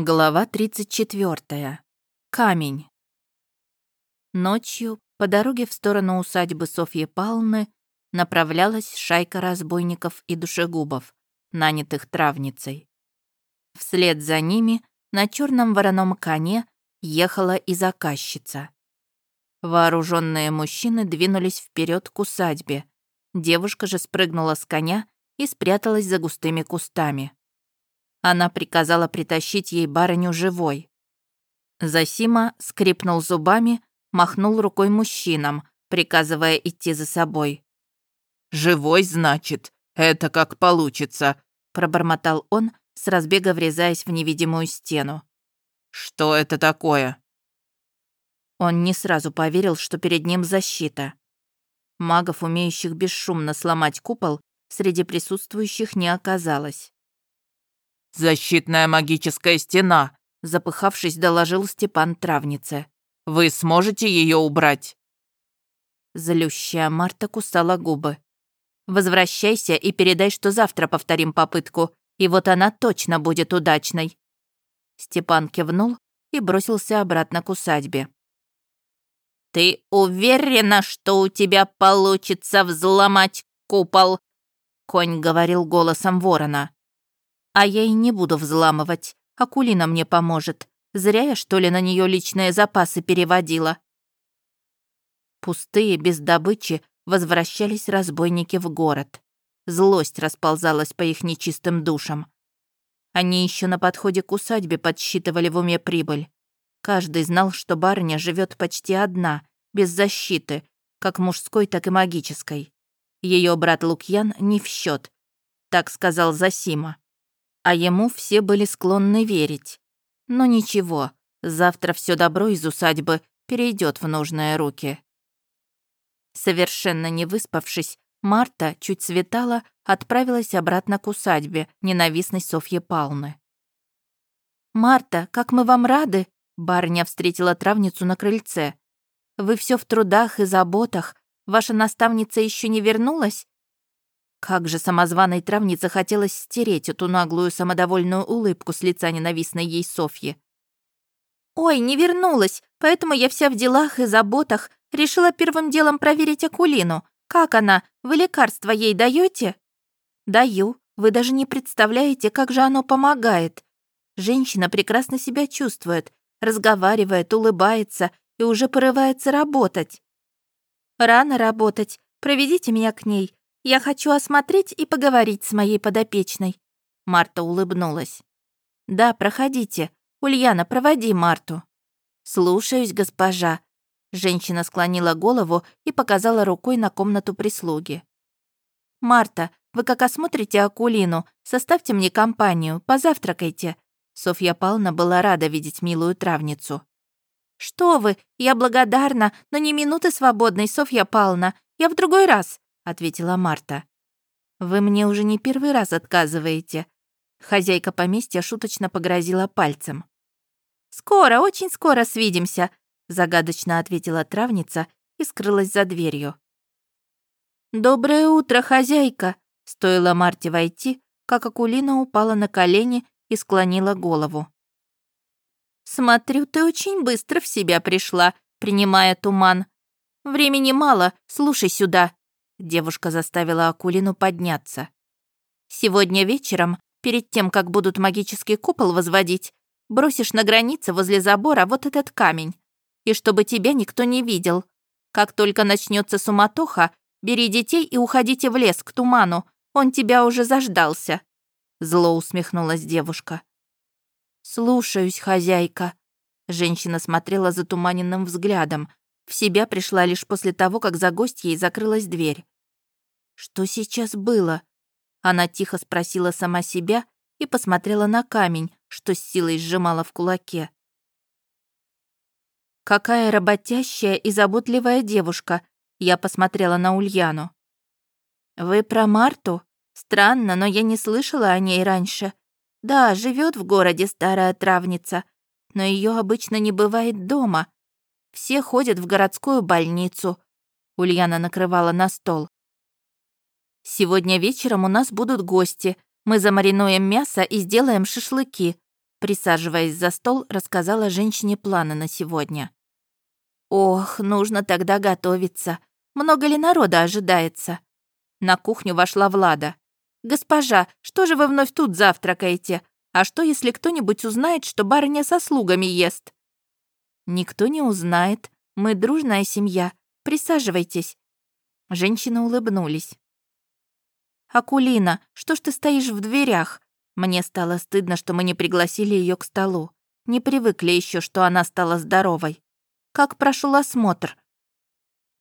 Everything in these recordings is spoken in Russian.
Глава 34. Камень. Ночью по дороге в сторону усадьбы Софьи Павловны направлялась шайка разбойников и душегубов, нанятых травницей. Вслед за ними на черном вороном коне ехала и заказчица. Вооруженные мужчины двинулись вперед к усадьбе. Девушка же спрыгнула с коня и спряталась за густыми кустами. Она приказала притащить ей барыню живой. Засима скрипнул зубами, махнул рукой мужчинам, приказывая идти за собой. «Живой, значит? Это как получится», — пробормотал он, с разбега врезаясь в невидимую стену. «Что это такое?» Он не сразу поверил, что перед ним защита. Магов, умеющих бесшумно сломать купол, среди присутствующих не оказалось. «Защитная магическая стена», — запыхавшись, доложил Степан травнице. «Вы сможете ее убрать?» Злющая Марта кусала губы. «Возвращайся и передай, что завтра повторим попытку, и вот она точно будет удачной». Степан кивнул и бросился обратно к усадьбе. «Ты уверена, что у тебя получится взломать купол?» Конь говорил голосом ворона. А я и не буду взламывать. Акулина мне поможет. Зря я, что ли, на нее личные запасы переводила. Пустые, без добычи, возвращались разбойники в город. Злость расползалась по их нечистым душам. Они еще на подходе к усадьбе подсчитывали в уме прибыль. Каждый знал, что барыня живет почти одна, без защиты, как мужской, так и магической. Ее брат Лукьян не в счет, так сказал Засима а ему все были склонны верить. Но ничего, завтра все добро из усадьбы перейдет в нужные руки. Совершенно не выспавшись, Марта, чуть светала, отправилась обратно к усадьбе ненавистной Софьи Палны. «Марта, как мы вам рады!» Барыня встретила травницу на крыльце. «Вы все в трудах и заботах. Ваша наставница еще не вернулась? Как же самозваной травнице хотелось стереть эту наглую самодовольную улыбку с лица ненавистной ей Софьи. «Ой, не вернулась, поэтому я вся в делах и заботах. Решила первым делом проверить Акулину. Как она? Вы лекарства ей даете? «Даю. Вы даже не представляете, как же оно помогает. Женщина прекрасно себя чувствует, разговаривает, улыбается и уже порывается работать». «Рано работать. Проведите меня к ней. Я хочу осмотреть и поговорить с моей подопечной». Марта улыбнулась. «Да, проходите. Ульяна, проводи Марту». «Слушаюсь, госпожа». Женщина склонила голову и показала рукой на комнату прислуги. «Марта, вы как осмотрите Акулину, составьте мне компанию, позавтракайте». Софья Павловна была рада видеть милую травницу. «Что вы, я благодарна, но не минуты свободной, Софья Павловна. Я в другой раз ответила Марта. «Вы мне уже не первый раз отказываете». Хозяйка поместья шуточно погрозила пальцем. «Скоро, очень скоро свидимся», загадочно ответила травница и скрылась за дверью. «Доброе утро, хозяйка!» Стоило Марте войти, как Акулина упала на колени и склонила голову. «Смотрю, ты очень быстро в себя пришла, принимая туман. Времени мало, слушай сюда». Девушка заставила Акулину подняться. «Сегодня вечером, перед тем, как будут магический купол возводить, бросишь на границе возле забора вот этот камень. И чтобы тебя никто не видел. Как только начнется суматоха, бери детей и уходите в лес к туману. Он тебя уже заждался». Зло усмехнулась девушка. «Слушаюсь, хозяйка». Женщина смотрела затуманенным взглядом. В себя пришла лишь после того, как за гостьей закрылась дверь. Что сейчас было? Она тихо спросила сама себя и посмотрела на камень, что с силой сжимала в кулаке. «Какая работящая и заботливая девушка!» Я посмотрела на Ульяну. «Вы про Марту? Странно, но я не слышала о ней раньше. Да, живет в городе старая травница, но ее обычно не бывает дома. Все ходят в городскую больницу». Ульяна накрывала на стол. Сегодня вечером у нас будут гости. Мы замаринуем мясо и сделаем шашлыки. Присаживаясь за стол, рассказала женщине планы на сегодня. «Ох, нужно тогда готовиться. Много ли народа ожидается?» На кухню вошла Влада. «Госпожа, что же вы вновь тут завтракаете? А что, если кто-нибудь узнает, что барыня со слугами ест?» «Никто не узнает. Мы дружная семья. Присаживайтесь». Женщины улыбнулись. «Акулина, что ж ты стоишь в дверях?» Мне стало стыдно, что мы не пригласили ее к столу. Не привыкли еще, что она стала здоровой. Как прошел осмотр?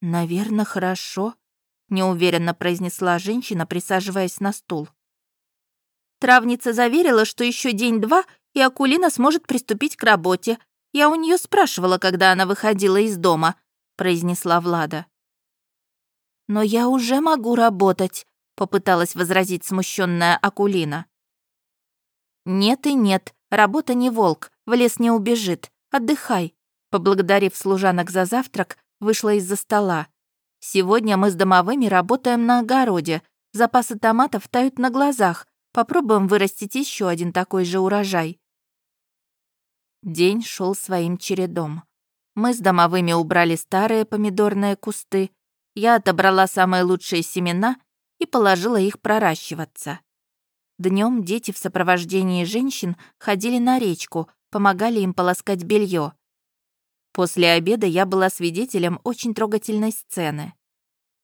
Наверное, хорошо, неуверенно произнесла женщина, присаживаясь на стул. Травница заверила, что еще день-два, и Акулина сможет приступить к работе. Я у нее спрашивала, когда она выходила из дома, произнесла Влада. Но я уже могу работать, попыталась возразить смущенная Акулина. «Нет и нет, работа не волк, в лес не убежит. Отдыхай». Поблагодарив служанок за завтрак, вышла из-за стола. «Сегодня мы с домовыми работаем на огороде. Запасы томатов тают на глазах. Попробуем вырастить еще один такой же урожай». День шел своим чередом. Мы с домовыми убрали старые помидорные кусты. Я отобрала самые лучшие семена и положила их проращиваться. Днем дети в сопровождении женщин ходили на речку, помогали им полоскать белье. После обеда я была свидетелем очень трогательной сцены.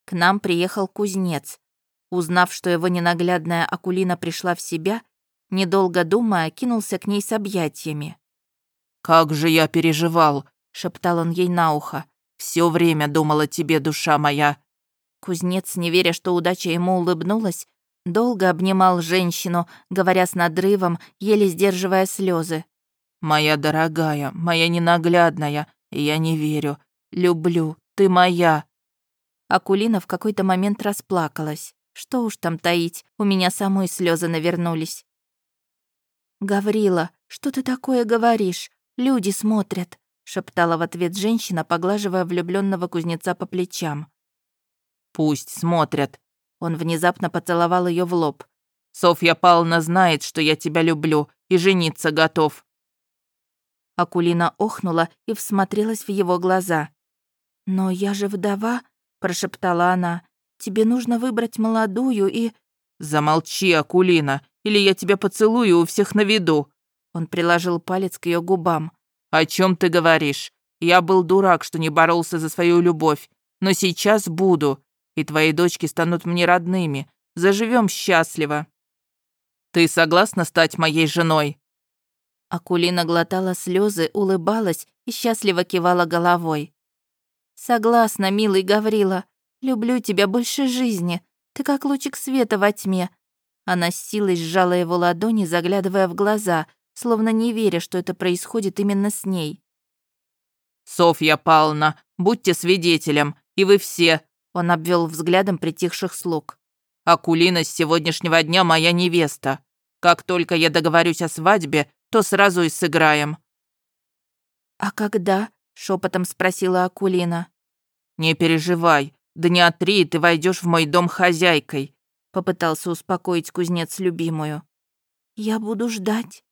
К нам приехал кузнец. Узнав, что его ненаглядная Акулина пришла в себя, недолго думая, кинулся к ней с объятиями. «Как же я переживал!» — шептал он ей на ухо. Все время думала тебе, душа моя!» Кузнец, не веря, что удача ему улыбнулась, Долго обнимал женщину, говоря с надрывом, еле сдерживая слезы. «Моя дорогая, моя ненаглядная, я не верю. Люблю, ты моя». Акулина в какой-то момент расплакалась. Что уж там таить, у меня самой слезы навернулись. «Гаврила, что ты такое говоришь? Люди смотрят», — шептала в ответ женщина, поглаживая влюбленного кузнеца по плечам. «Пусть смотрят. Он внезапно поцеловал ее в лоб. «Софья Павловна знает, что я тебя люблю и жениться готов». Акулина охнула и всмотрелась в его глаза. «Но я же вдова», — прошептала она. «Тебе нужно выбрать молодую и...» «Замолчи, Акулина, или я тебя поцелую у всех на виду». Он приложил палец к ее губам. «О чем ты говоришь? Я был дурак, что не боролся за свою любовь, но сейчас буду и твои дочки станут мне родными. Заживем счастливо. Ты согласна стать моей женой?» Акулина глотала слезы, улыбалась и счастливо кивала головой. «Согласна, милый Гаврила. Люблю тебя больше жизни. Ты как лучик света во тьме». Она с силой сжала его ладони, заглядывая в глаза, словно не веря, что это происходит именно с ней. «Софья Павловна, будьте свидетелем, и вы все, он обвел взглядом притихших слуг. «Акулина с сегодняшнего дня моя невеста. Как только я договорюсь о свадьбе, то сразу и сыграем». «А когда?» — шепотом спросила Акулина. «Не переживай. Дня три ты войдешь в мой дом хозяйкой», — попытался успокоить кузнец любимую. «Я буду ждать».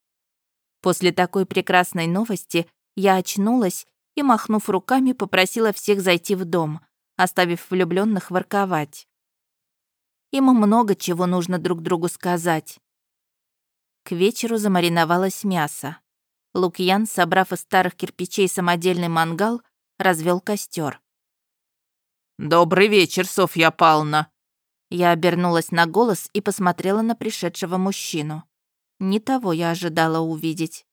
После такой прекрасной новости я очнулась и, махнув руками, попросила всех зайти в дом оставив влюбленных ворковать. Им много чего нужно друг другу сказать. К вечеру замариновалось мясо. Лукьян, собрав из старых кирпичей самодельный мангал, развел костер. «Добрый вечер, Софья Павловна!» Я обернулась на голос и посмотрела на пришедшего мужчину. Не того я ожидала увидеть.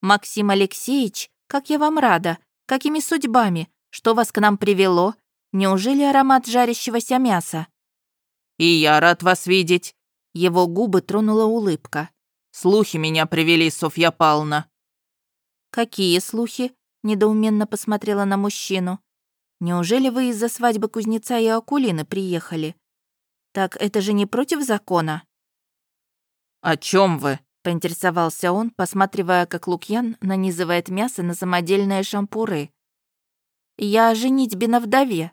«Максим Алексеевич, как я вам рада! Какими судьбами? Что вас к нам привело? Неужели аромат жарящегося мяса?» «И я рад вас видеть». Его губы тронула улыбка. «Слухи меня привели, Софья Павловна». «Какие слухи?» — недоуменно посмотрела на мужчину. «Неужели вы из-за свадьбы кузнеца и Акулины приехали? Так это же не против закона?» «О чем вы?» — поинтересовался он, посматривая, как Лукьян нанизывает мясо на самодельные шампуры. Я женитьбе на вдове».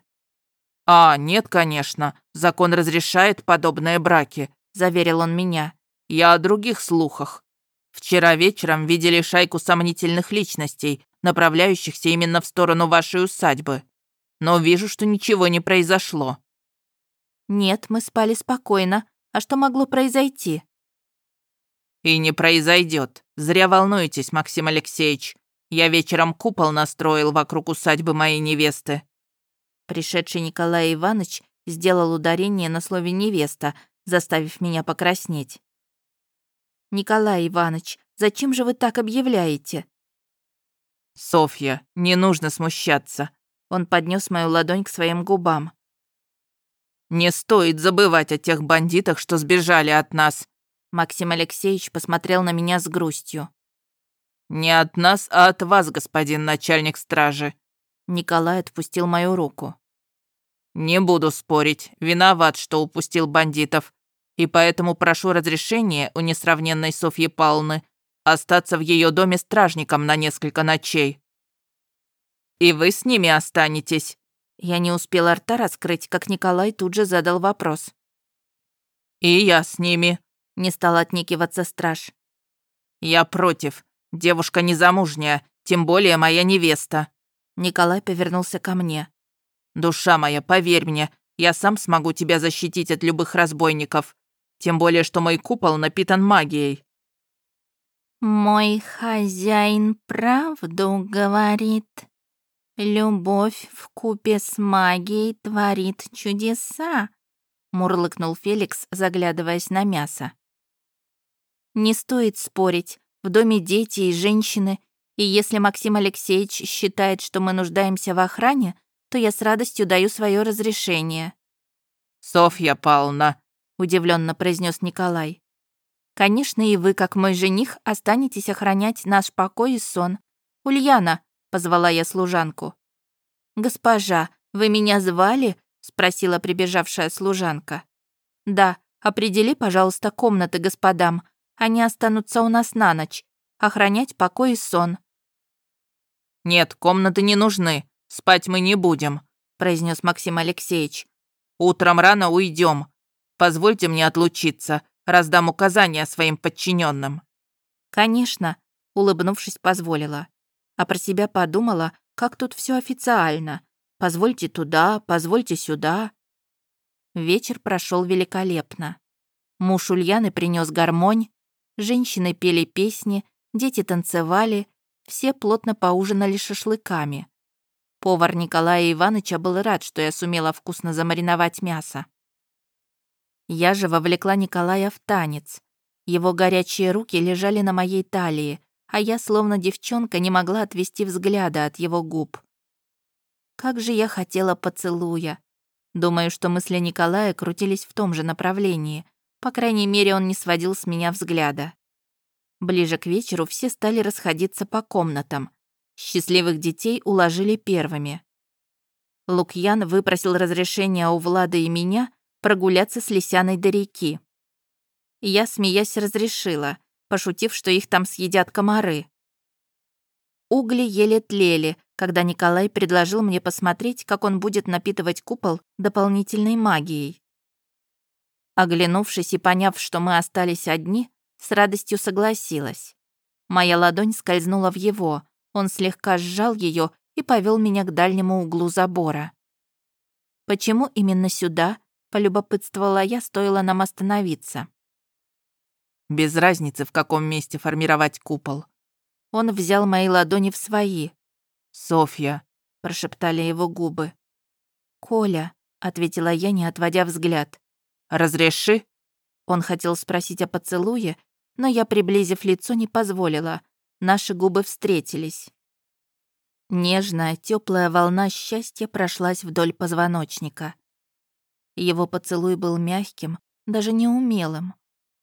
«А, нет, конечно. Закон разрешает подобные браки», — заверил он меня. «Я о других слухах. Вчера вечером видели шайку сомнительных личностей, направляющихся именно в сторону вашей усадьбы. Но вижу, что ничего не произошло». «Нет, мы спали спокойно. А что могло произойти?» «И не произойдет. Зря волнуетесь, Максим Алексеевич. Я вечером купол настроил вокруг усадьбы моей невесты». Пришедший Николай Иванович сделал ударение на слове «невеста», заставив меня покраснеть. «Николай Иванович, зачем же вы так объявляете?» «Софья, не нужно смущаться». Он поднес мою ладонь к своим губам. «Не стоит забывать о тех бандитах, что сбежали от нас». Максим Алексеевич посмотрел на меня с грустью. «Не от нас, а от вас, господин начальник стражи». Николай отпустил мою руку. «Не буду спорить. Виноват, что упустил бандитов. И поэтому прошу разрешения у несравненной Софьи Павловны остаться в ее доме стражником на несколько ночей. И вы с ними останетесь». Я не успела рта раскрыть, как Николай тут же задал вопрос. «И я с ними», — не стал отникиваться страж. «Я против. Девушка незамужняя, тем более моя невеста». Николай повернулся ко мне. «Душа моя, поверь мне, я сам смогу тебя защитить от любых разбойников. Тем более, что мой купол напитан магией». «Мой хозяин правду говорит. Любовь в купе с магией творит чудеса», — мурлыкнул Феликс, заглядываясь на мясо. «Не стоит спорить. В доме дети и женщины, и если Максим Алексеевич считает, что мы нуждаемся в охране, то я с радостью даю свое разрешение». «Софья Павловна», — удивленно произнес Николай. Конечно, и вы, как мой жених, останетесь охранять наш покой и сон. Ульяна, позвала я служанку. Госпожа, вы меня звали? спросила прибежавшая служанка. Да, определи, пожалуйста, комнаты господам. Они останутся у нас на ночь. Охранять покой и сон. Нет, комнаты не нужны. Спать мы не будем, произнес Максим Алексеевич. Утром рано уйдем. Позвольте мне отлучиться раздам указания своим подчиненным. «Конечно», — улыбнувшись, позволила. А про себя подумала, как тут все официально. Позвольте туда, позвольте сюда. Вечер прошел великолепно. Муж Ульяны принес гармонь, женщины пели песни, дети танцевали, все плотно поужинали шашлыками. Повар Николая Ивановича был рад, что я сумела вкусно замариновать мясо. Я же вовлекла Николая в танец. Его горячие руки лежали на моей талии, а я, словно девчонка, не могла отвести взгляда от его губ. Как же я хотела поцелуя. Думаю, что мысли Николая крутились в том же направлении. По крайней мере, он не сводил с меня взгляда. Ближе к вечеру все стали расходиться по комнатам. Счастливых детей уложили первыми. Лукьян выпросил разрешения у Влада и меня прогуляться с Лисяной до реки. Я, смеясь, разрешила, пошутив, что их там съедят комары. Угли еле тлели, когда Николай предложил мне посмотреть, как он будет напитывать купол дополнительной магией. Оглянувшись и поняв, что мы остались одни, с радостью согласилась. Моя ладонь скользнула в его, он слегка сжал ее и повел меня к дальнему углу забора. Почему именно сюда? Полюбопытствовала я, стоило нам остановиться. Без разницы, в каком месте формировать купол. Он взял мои ладони в свои. «Софья», — прошептали его губы. «Коля», — ответила я, не отводя взгляд. «Разреши?» Он хотел спросить о поцелуе, но я, приблизив лицо, не позволила. Наши губы встретились. Нежная, теплая волна счастья прошлась вдоль позвоночника. Его поцелуй был мягким, даже неумелым.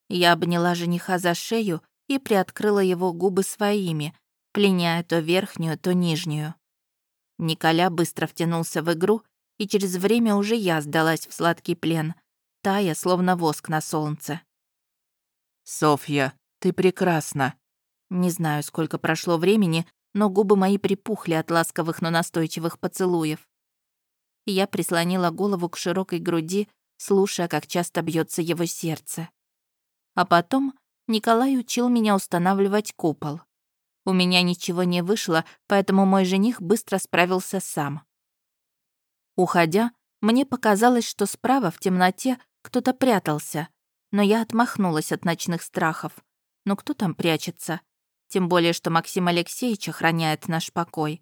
Я обняла жениха за шею и приоткрыла его губы своими, пленяя то верхнюю, то нижнюю. Николя быстро втянулся в игру, и через время уже я сдалась в сладкий плен, тая, словно воск на солнце. «Софья, ты прекрасна!» Не знаю, сколько прошло времени, но губы мои припухли от ласковых, но настойчивых поцелуев. Я прислонила голову к широкой груди, слушая, как часто бьется его сердце. А потом Николай учил меня устанавливать купол. У меня ничего не вышло, поэтому мой жених быстро справился сам. Уходя, мне показалось, что справа в темноте кто-то прятался, но я отмахнулась от ночных страхов. Но кто там прячется? Тем более, что Максим Алексеевич охраняет наш покой.